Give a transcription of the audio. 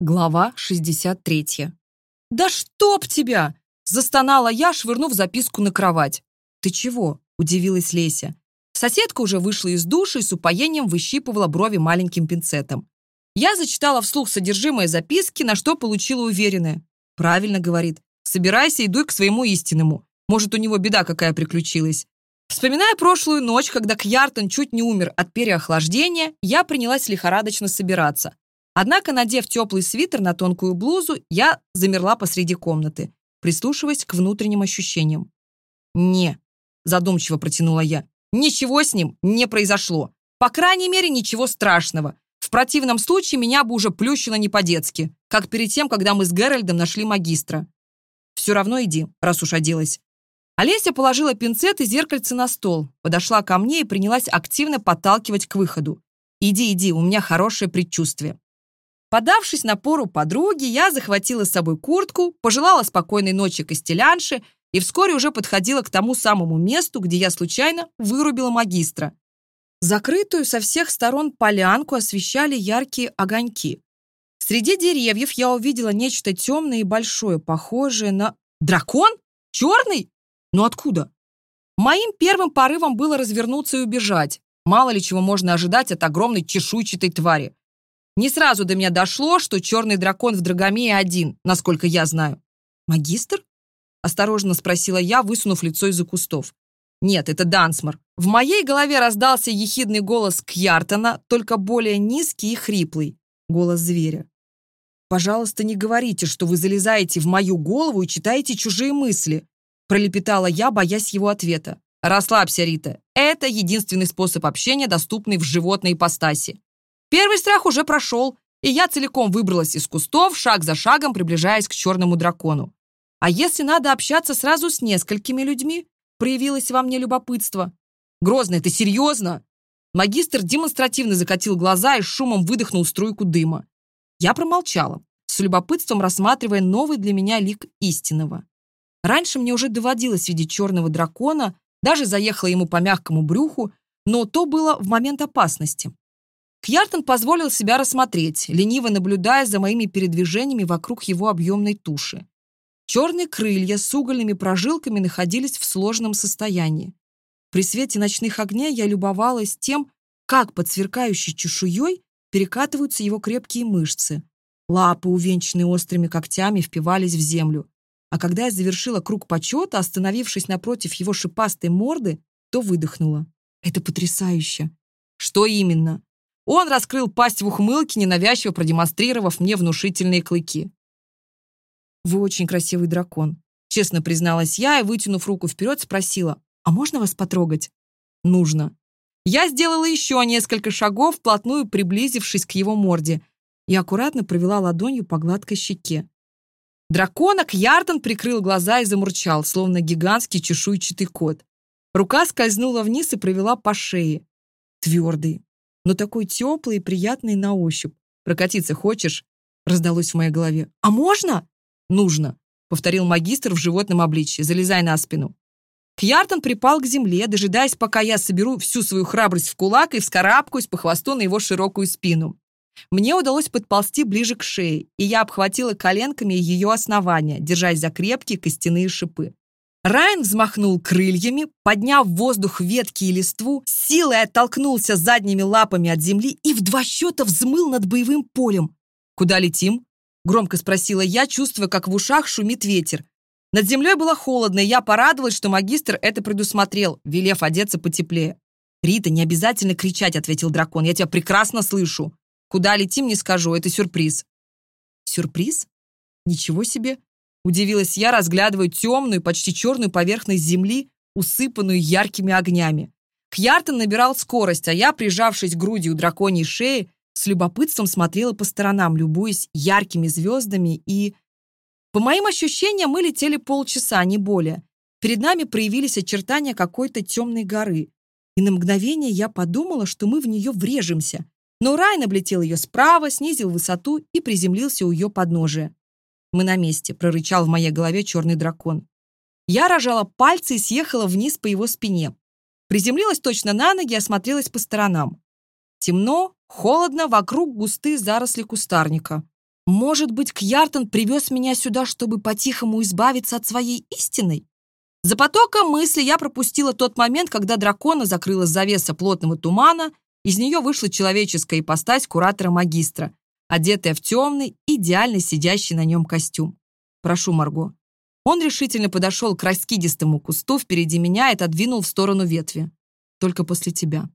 Глава 63. «Да чтоб тебя!» – застонала я, швырнув записку на кровать. «Ты чего?» – удивилась Леся. Соседка уже вышла из души и с упоением выщипывала брови маленьким пинцетом. Я зачитала вслух содержимое записки, на что получила уверенное. «Правильно, — говорит, — собирайся и дуй к своему истинному. Может, у него беда какая приключилась». Вспоминая прошлую ночь, когда Кьяртон чуть не умер от переохлаждения, я принялась лихорадочно собираться. Однако, надев теплый свитер на тонкую блузу, я замерла посреди комнаты, прислушиваясь к внутренним ощущениям. «Не», — задумчиво протянула я, — «ничего с ним не произошло. По крайней мере, ничего страшного. В противном случае меня бы уже плющило не по-детски, как перед тем, когда мы с Геральдом нашли магистра. Все равно иди, раз уж оделась». Олеся положила пинцет и зеркальце на стол, подошла ко мне и принялась активно подталкивать к выходу. «Иди, иди, у меня хорошее предчувствие». Подавшись напору подруги, я захватила с собой куртку, пожелала спокойной ночи костелянше и вскоре уже подходила к тому самому месту, где я случайно вырубила магистра. Закрытую со всех сторон полянку освещали яркие огоньки. Среди деревьев я увидела нечто темное и большое, похожее на... Дракон? Черный? Но откуда? Моим первым порывом было развернуться и убежать. Мало ли чего можно ожидать от огромной чешуйчатой твари. Не сразу до меня дошло, что черный дракон в Драгомее один, насколько я знаю. «Магистр?» — осторожно спросила я, высунув лицо из-за кустов. «Нет, это Дансмор». В моей голове раздался ехидный голос Кьяртона, только более низкий и хриплый. Голос зверя. «Пожалуйста, не говорите, что вы залезаете в мою голову и читаете чужие мысли», пролепетала я, боясь его ответа. «Расслабься, Рита. Это единственный способ общения, доступный в животной ипостаси. Первый страх уже прошел, и я целиком выбралась из кустов, шаг за шагом приближаясь к черному дракону. А если надо общаться сразу с несколькими людьми? Проявилось во мне любопытство. Грозно, ты серьезно? Магистр демонстративно закатил глаза и шумом выдохнул струйку дыма. Я промолчала, с любопытством рассматривая новый для меня лик истинного. Раньше мне уже доводилось видеть черного дракона, даже заехала ему по мягкому брюху, но то было в момент опасности. Кьяртон позволил себя рассмотреть, лениво наблюдая за моими передвижениями вокруг его объемной туши. Черные крылья с угольными прожилками находились в сложном состоянии. При свете ночных огней я любовалась тем, как под сверкающей чешуей перекатываются его крепкие мышцы. Лапы, увенчанные острыми когтями, впивались в землю. А когда я завершила круг почета, остановившись напротив его шипастой морды, то выдохнула. «Это потрясающе!» «Что именно?» Он раскрыл пасть в ухмылке, ненавязчиво продемонстрировав мне внушительные клыки. «Вы очень красивый дракон», — честно призналась я и, вытянув руку вперед, спросила, «А можно вас потрогать?» «Нужно». Я сделала еще несколько шагов, вплотную приблизившись к его морде, и аккуратно провела ладонью по гладкой щеке. Драконок Ярден прикрыл глаза и замурчал, словно гигантский чешуйчатый кот. Рука скользнула вниз и провела по шее. Твердый, но такой теплый и приятный на ощупь. Прокатиться хочешь?» Раздалось в моей голове. «А можно?» «Нужно», — повторил магистр в животном обличье. «Залезай на спину». Кьяртон припал к земле, дожидаясь, пока я соберу всю свою храбрость в кулак и вскарабкаюсь по хвосту на его широкую спину. Мне удалось подползти ближе к шее, и я обхватила коленками ее основание, держась за крепкие костяные шипы. Райан взмахнул крыльями, подняв в воздух ветки и листву, силой оттолкнулся задними лапами от земли и в два счета взмыл над боевым полем. «Куда летим?» — громко спросила я, чувствуя, как в ушах шумит ветер. Над землей было холодно, и я порадовалась, что магистр это предусмотрел, велев одеться потеплее. «Рита, не обязательно кричать», — ответил дракон, — «я тебя прекрасно слышу. Куда летим, не скажу, это сюрприз». «Сюрприз? Ничего себе!» Удивилась я, разглядывая темную, почти черную поверхность земли, усыпанную яркими огнями. Кьяртон набирал скорость, а я, прижавшись грудью драконьей шеи, с любопытством смотрела по сторонам, любуясь яркими звездами и... По моим ощущениям, мы летели полчаса, а не более. Перед нами проявились очертания какой-то темной горы. И на мгновение я подумала, что мы в нее врежемся. Но Райан облетел ее справа, снизил высоту и приземлился у ее подножия. «Мы на месте», — прорычал в моей голове черный дракон. Я рожала пальцы и съехала вниз по его спине. Приземлилась точно на ноги и осмотрелась по сторонам. Темно, холодно, вокруг густые заросли кустарника. Может быть, Кьяртон привез меня сюда, чтобы по-тихому избавиться от своей истины? За потоком мысли я пропустила тот момент, когда дракона закрыла завеса плотного тумана, из нее вышла человеческая ипостась куратора-магистра, одетая в темный, идеально сидящий на нем костюм. «Прошу, Марго». Он решительно подошел к раскидистому кусту впереди меня и отодвинул в сторону ветви. «Только после тебя».